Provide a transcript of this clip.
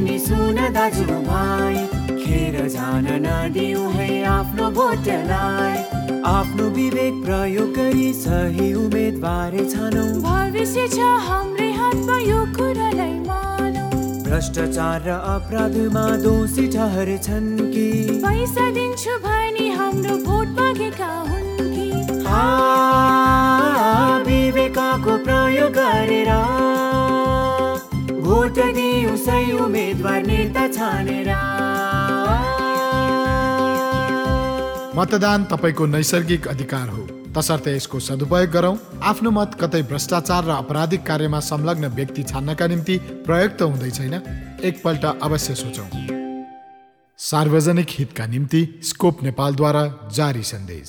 नि सुन दाजु भाइ। खेर जान नदिउ है आफ्नो भोटलाई। आफ्नो विवेक प्रयोग गरी सही उम्मेदवार छानौ। भविष्य छ हाम्रै हातमा यो कुरालाई मानौ। भ्रष्टाचार र अपराधमा दोषी ठहरेछन् कि? पैसा दिन्छु भनी हाम्रो भोट मागेका हुन् कि? आ, विवेकको प्रयोग गरेर भोट दिउ सही उम्मेदवार नेता छानेर। मतदान तपाईँको नैसर्गिक अधिकार हो। तसर्थ यसको सदुपयोग गरौँ। आफ्नो मत कतै भ्रष्टाचार र आपराधिक कार्यमा संलग्न व्यक्ति छान्नका निम्ति प्रयोग त हुँदै छैन। एकपल्ट अवश्य सोचौँ। सार्वजनिक हितका निम्ति स्कोप नेपालद्वारा जारी सन्देश।